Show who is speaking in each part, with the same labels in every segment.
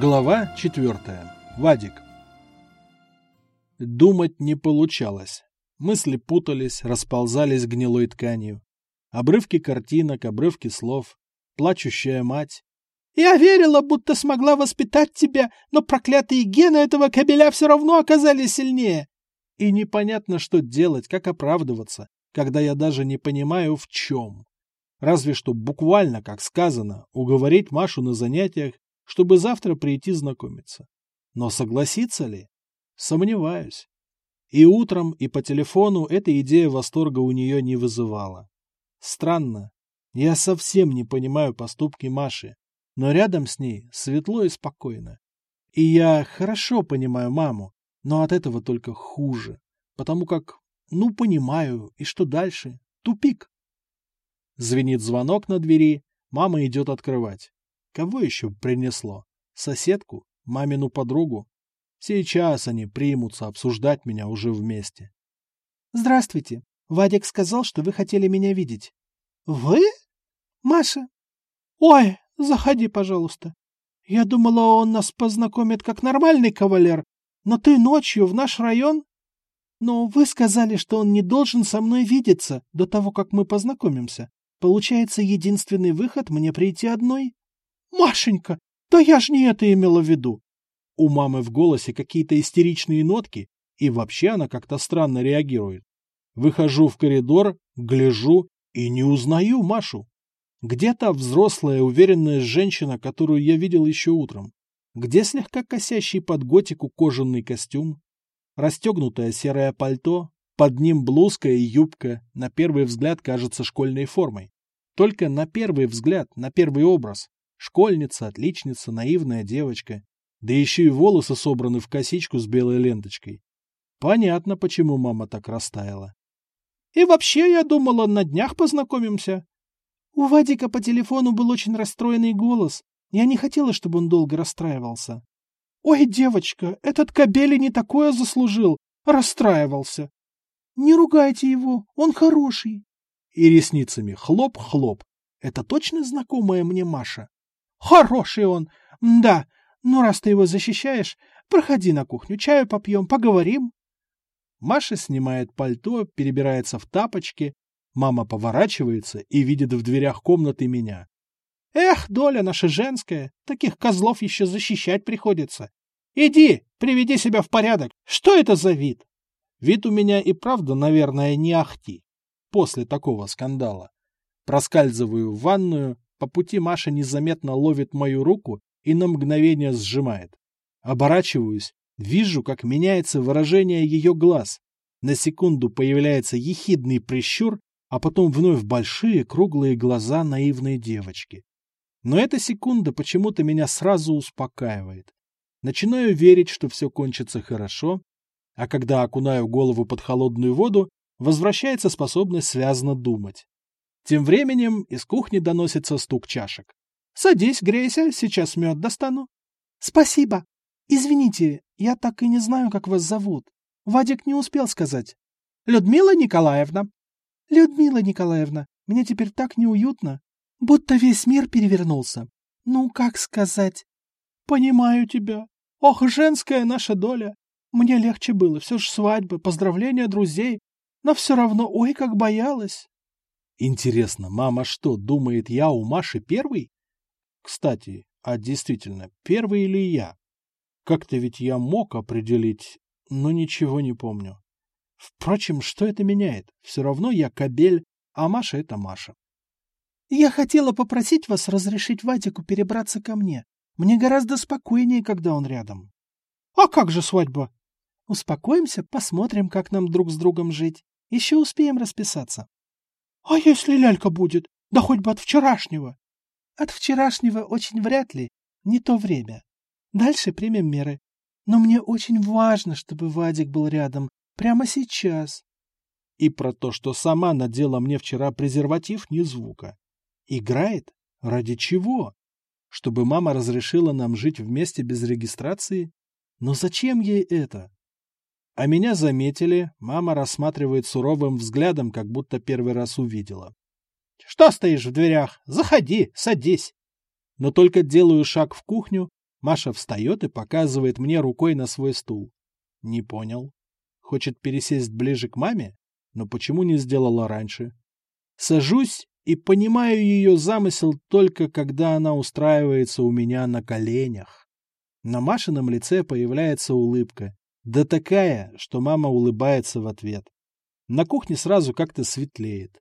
Speaker 1: Глава четвертая. Вадик. Думать не получалось. Мысли путались, расползались гнилой тканью. Обрывки картинок, обрывки слов. Плачущая мать.
Speaker 2: «Я верила, будто смогла воспитать тебя, но проклятые гены этого кобеля все равно оказались сильнее!»
Speaker 1: И непонятно, что делать, как оправдываться, когда я даже не понимаю, в чем. Разве что буквально, как сказано, уговорить Машу на занятиях, чтобы завтра прийти знакомиться. Но согласится ли? Сомневаюсь. И утром, и по телефону эта идея восторга у нее не вызывала. Странно. Я совсем не понимаю поступки Маши, но рядом с ней светло и спокойно. И я хорошо понимаю маму, но от этого только хуже, потому как, ну, понимаю, и что дальше? Тупик. Звенит звонок на двери, мама идет открывать. Кого еще принесло? Соседку? Мамину подругу? Сейчас они примутся обсуждать меня уже вместе.
Speaker 2: Здравствуйте. Вадик сказал, что вы хотели меня видеть. Вы? Маша? Ой, заходи, пожалуйста. Я думала, он нас познакомит как нормальный кавалер, но ты ночью в наш район? Но вы сказали, что он не должен со мной видеться до того, как мы познакомимся. Получается, единственный выход мне прийти одной? Машенька, да я ж не это имела в виду.
Speaker 1: У мамы в голосе какие-то истеричные нотки, и вообще она как-то странно реагирует. Выхожу в коридор, гляжу и не узнаю Машу. Где та взрослая, уверенная женщина, которую я видел еще утром? Где слегка косящий под готику кожаный костюм? Расстегнутое серое пальто, под ним блузка и юбка, на первый взгляд кажется школьной формой. Только на первый взгляд, на первый образ. Школьница, отличница, наивная девочка. Да еще и волосы собраны в косичку с белой ленточкой. Понятно, почему мама так растаяла.
Speaker 2: И вообще, я думала, на днях познакомимся. У Вадика по телефону был очень расстроенный голос. Я не хотела, чтобы он долго расстраивался. Ой, девочка, этот кобели не такое заслужил. Расстраивался. Не ругайте его, он хороший.
Speaker 1: И ресницами хлоп-хлоп. Это точно знакомая мне Маша?
Speaker 2: Хороший он. Да, ну раз ты его защищаешь, проходи на кухню, чаю попьем, поговорим.
Speaker 1: Маша снимает пальто, перебирается в тапочки. Мама поворачивается и видит в дверях комнаты меня.
Speaker 2: Эх, доля наша женская, таких козлов еще защищать приходится. Иди, приведи себя в порядок. Что это за вид?
Speaker 1: Вид у меня и правда, наверное, не ахти. После такого скандала. Проскальзываю в ванную, по пути Маша незаметно ловит мою руку и на мгновение сжимает. Оборачиваюсь, вижу, как меняется выражение ее глаз. На секунду появляется ехидный прищур, а потом вновь большие круглые глаза наивной девочки. Но эта секунда почему-то меня сразу успокаивает. Начинаю верить, что все кончится хорошо, а когда окунаю голову под холодную воду, возвращается способность связно думать. Тем временем из кухни доносится стук чашек.
Speaker 2: «Садись, грейся, сейчас мед достану». «Спасибо. Извините, я так и не знаю, как вас зовут. Вадик не успел сказать». «Людмила Николаевна». «Людмила Николаевна, мне теперь так неуютно. Будто весь мир перевернулся. Ну, как сказать? Понимаю тебя. Ох, женская наша доля. Мне легче было, все ж свадьбы, поздравления друзей. Но все равно, ой, как боялась.
Speaker 1: Интересно, мама что, думает, я у Маши первый? Кстати, а действительно, первый или я? Как-то ведь я мог определить, но ничего не помню. Впрочем, что это меняет? Все равно я кабель, а Маша — это Маша.
Speaker 2: Я хотела попросить вас разрешить Вадику перебраться ко мне. Мне гораздо спокойнее, когда он рядом. А как же свадьба? Успокоимся, посмотрим, как нам друг с другом жить. Еще успеем расписаться. А если лялька будет? Да хоть бы от вчерашнего. От вчерашнего очень вряд ли. Не то время. Дальше примем меры. Но мне очень важно, чтобы Вадик был рядом. Прямо сейчас.
Speaker 1: И про то, что сама надела мне вчера презерватив, ни звука. Играет? Ради чего? Чтобы мама разрешила нам жить вместе без регистрации? Но зачем ей это? А меня заметили, мама рассматривает суровым взглядом, как будто первый раз увидела.
Speaker 2: «Что стоишь в дверях? Заходи, садись!»
Speaker 1: Но только делаю шаг в кухню, Маша встает и показывает мне рукой на свой стул. Не понял. Хочет пересесть ближе к маме? Но почему не сделала раньше? Сажусь и понимаю ее замысел только когда она устраивается у меня на коленях. На Машином лице появляется улыбка. Да такая, что мама улыбается в ответ. На кухне сразу как-то светлеет.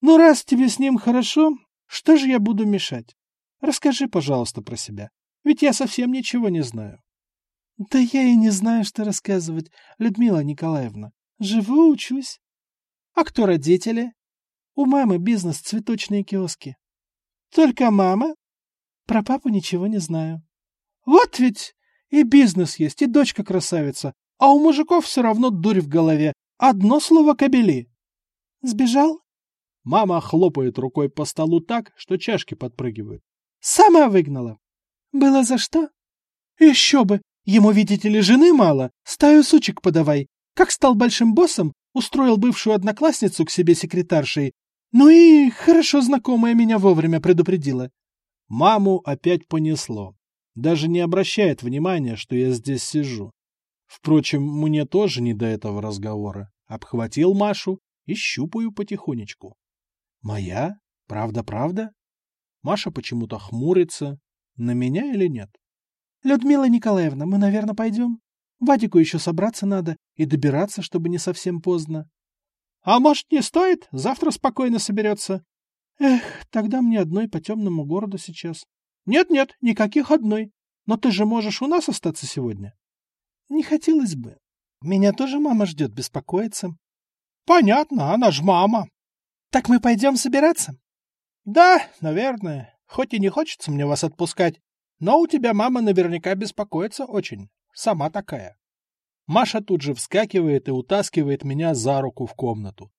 Speaker 2: «Ну, раз тебе с ним хорошо, что же я буду мешать? Расскажи, пожалуйста, про себя. Ведь я совсем ничего не знаю». «Да я и не знаю, что рассказывать, Людмила Николаевна. Живу, учусь». «А кто родители?» У мамы бизнес цветочные киоски. Только мама? Про папу ничего не знаю. Вот ведь и бизнес есть, и дочка красавица, а у мужиков все равно дурь в голове. Одно слово кобели. Сбежал?
Speaker 1: Мама хлопает рукой по столу так, что чашки подпрыгивают.
Speaker 2: Сама выгнала. Было за что? Еще бы. Ему, видите ли, жены мало. Стаю сучек подавай. Как стал большим боссом, устроил бывшую одноклассницу к себе секретаршей, ну и хорошо знакомая меня вовремя предупредила.
Speaker 1: Маму опять понесло. Даже не обращает внимания, что я здесь сижу. Впрочем, мне тоже не до этого разговора. Обхватил Машу и щупаю потихонечку. Моя? Правда-правда? Маша почему-то хмурится. На меня или нет?
Speaker 2: Людмила Николаевна, мы, наверное, пойдем? Вадику еще собраться надо и добираться, чтобы не совсем поздно.
Speaker 1: А может, не стоит? Завтра спокойно соберется.
Speaker 2: Эх, тогда мне одной по темному городу сейчас.
Speaker 1: Нет-нет, никаких одной. Но ты же можешь у нас остаться сегодня.
Speaker 2: Не хотелось бы. Меня тоже мама ждет, беспокоится.
Speaker 1: Понятно, она ж мама.
Speaker 2: Так мы пойдем собираться?
Speaker 1: Да, наверное. Хоть и не хочется мне вас отпускать, но у тебя мама наверняка беспокоится очень. Сама такая. Маша тут же вскакивает и утаскивает меня за руку в комнату.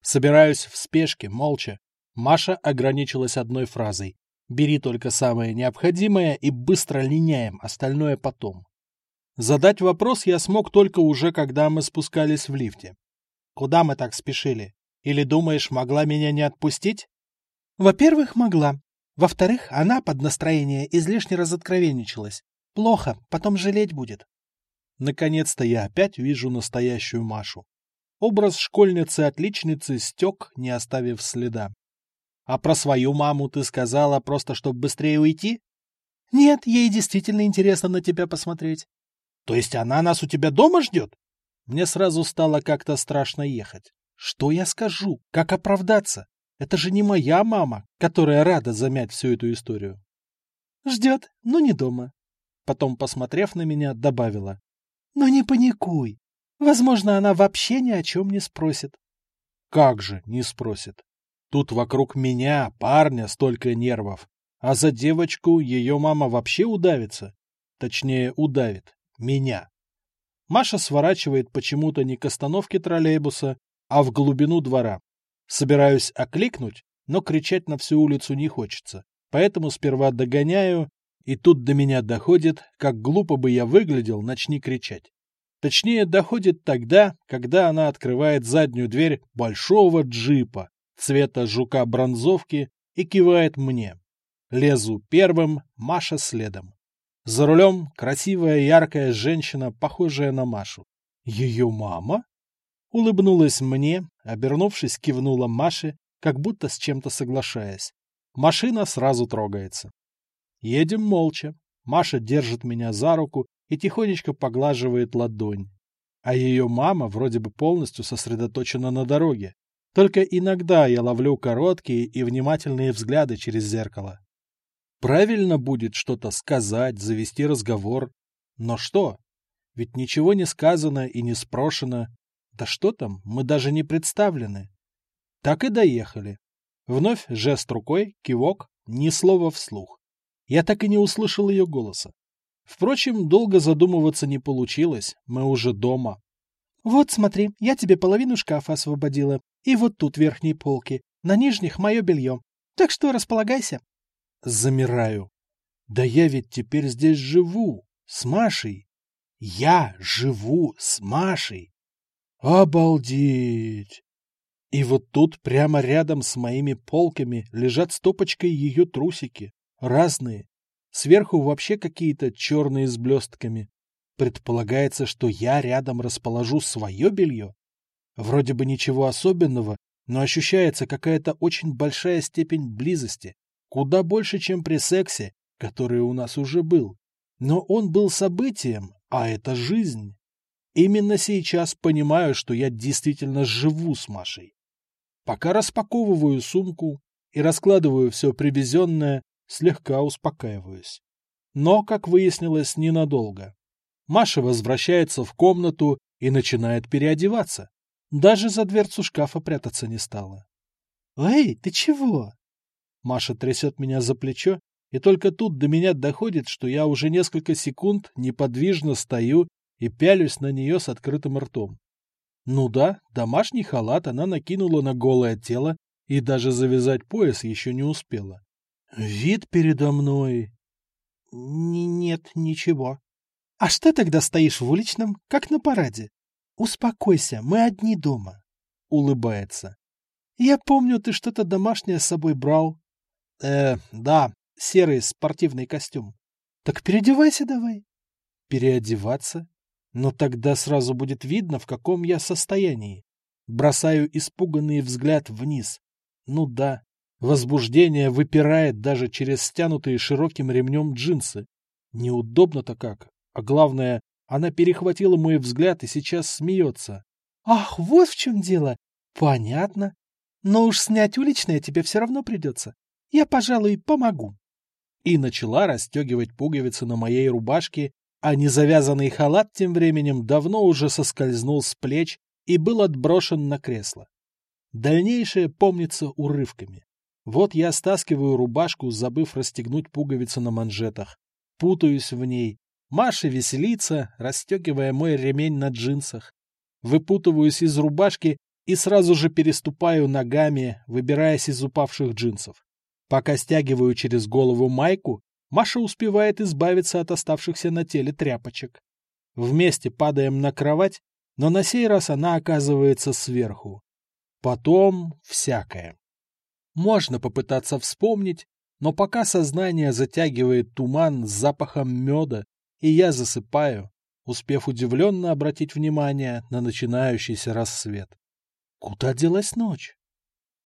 Speaker 1: Собираюсь в спешке, молча. Маша ограничилась одной фразой. «Бери только самое необходимое и быстро линяем, остальное потом». Задать вопрос я смог только уже, когда мы спускались в лифте. «Куда мы так спешили? Или думаешь, могла меня не отпустить?»
Speaker 2: «Во-первых, могла. Во-вторых, она под настроение излишне разоткровенничалась. Плохо, потом жалеть будет.
Speaker 1: Наконец-то я опять вижу настоящую Машу. Образ школьницы-отличницы стек, не оставив следа. А про свою маму ты сказала просто, чтобы быстрее уйти?
Speaker 2: Нет, ей действительно интересно на тебя посмотреть.
Speaker 1: То есть она нас у тебя дома ждет? Мне сразу стало как-то страшно ехать. Что я скажу? Как оправдаться? Это же не моя мама, которая рада замять всю эту историю.
Speaker 2: Ждет, но не дома.
Speaker 1: Потом, посмотрев на меня, добавила.
Speaker 2: Но не паникуй. Возможно, она вообще ни о чем не спросит.
Speaker 1: Как же не спросит? Тут вокруг меня, парня, столько нервов. А за девочку ее мама вообще удавится. Точнее, удавит. Меня. Маша сворачивает почему-то не к остановке троллейбуса, а в глубину двора. Собираюсь окликнуть, но кричать на всю улицу не хочется. Поэтому сперва догоняю и тут до меня доходит, как глупо бы я выглядел, начни кричать. Точнее, доходит тогда, когда она открывает заднюю дверь большого джипа цвета жука-бронзовки и кивает мне. Лезу первым, Маша следом. За рулем красивая яркая женщина, похожая на Машу. Ее мама? Улыбнулась мне, обернувшись, кивнула Маше, как будто с чем-то соглашаясь. Машина сразу трогается. Едем молча. Маша держит меня за руку и тихонечко поглаживает ладонь. А ее мама вроде бы полностью сосредоточена на дороге. Только иногда я ловлю короткие и внимательные взгляды через зеркало. Правильно будет что-то сказать, завести разговор. Но что? Ведь ничего не сказано и не спрошено. Да что там, мы даже не представлены. Так и доехали. Вновь жест рукой, кивок, ни слова вслух. Я так и не услышал ее голоса. Впрочем, долго задумываться не получилось, мы уже дома.
Speaker 2: «Вот смотри, я тебе половину шкафа освободила, и вот тут верхние полки, на нижних мое белье. Так что располагайся».
Speaker 1: Замираю. Да я ведь теперь здесь живу, с Машей. Я живу с Машей. Обалдеть! И вот тут прямо рядом с моими полками лежат стопочкой ее трусики разные. Сверху вообще какие-то черные с блестками. Предполагается, что я рядом расположу свое белье. Вроде бы ничего особенного, но ощущается какая-то очень большая степень близости, куда больше, чем при сексе, который у нас уже был. Но он был событием, а это жизнь. Именно сейчас понимаю, что я действительно живу с Машей. Пока распаковываю сумку и раскладываю все привезенное, слегка успокаиваюсь. Но, как выяснилось, ненадолго. Маша возвращается в комнату и начинает переодеваться. Даже за дверцу шкафа прятаться не стала.
Speaker 2: «Эй, ты чего?»
Speaker 1: Маша трясет меня за плечо, и только тут до меня доходит, что я уже несколько секунд неподвижно стою и пялюсь на нее с открытым ртом. Ну да, домашний халат она накинула на голое тело и даже завязать пояс еще не успела. Вид передо мной...
Speaker 2: Нет, ничего. А что тогда стоишь в уличном, как на параде? Успокойся, мы одни дома.
Speaker 1: Улыбается.
Speaker 2: Я помню, ты что-то домашнее с собой брал.
Speaker 1: Э, да, серый спортивный костюм.
Speaker 2: Так переодевайся давай.
Speaker 1: Переодеваться? Но тогда сразу будет видно, в каком я состоянии. Бросаю испуганный взгляд вниз. Ну да, возбуждение выпирает даже через стянутые широким ремнем джинсы. Неудобно-то как. А главное, она перехватила мой взгляд и сейчас смеется.
Speaker 2: «Ах, вот в чем дело! Понятно. Но уж снять уличное тебе все равно придется. Я, пожалуй, помогу».
Speaker 1: И начала расстегивать пуговицы на моей рубашке а незавязанный халат тем временем давно уже соскользнул с плеч и был отброшен на кресло. Дальнейшее помнится урывками. Вот я стаскиваю рубашку, забыв расстегнуть пуговицы на манжетах. Путаюсь в ней. Маша веселится, расстегивая мой ремень на джинсах. Выпутываюсь из рубашки и сразу же переступаю ногами, выбираясь из упавших джинсов. Пока стягиваю через голову майку, Маша успевает избавиться от оставшихся на теле тряпочек. Вместе падаем на кровать, но на сей раз она оказывается сверху. Потом всякое. Можно попытаться вспомнить, но пока сознание затягивает туман с запахом меда, и я засыпаю, успев удивленно обратить внимание на начинающийся рассвет. Куда делась ночь?